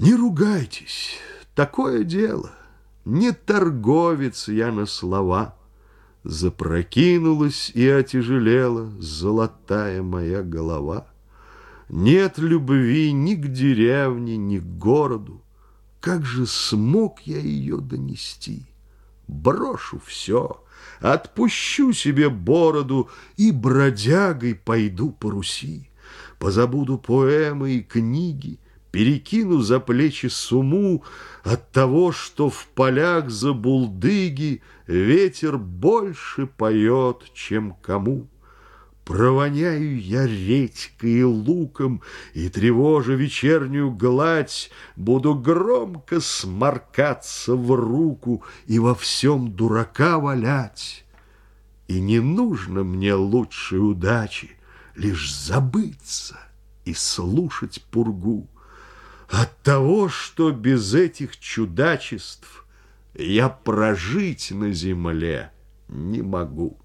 Не ругайтесь, такое дело. Не торговец я на слова. Запрокинулась и отяжелела Золотая моя голова. Нет любви ни к деревне, ни к городу. Как же смог я ее донести? Брошу все, отпущу себе бороду И бродягой пойду по Руси. Позабуду поэмы и книги, Перекину за плечи суму от того, что в полях за булдыги Ветер больше поет, чем кому. Провоняю я редькой и луком, И, тревожа вечернюю гладь, Буду громко сморкаться в руку И во всем дурака валять. И не нужно мне лучшей удачи, Лишь забыться и слушать пургу. От того, что без этих чудачеств я прожить на земле не могу.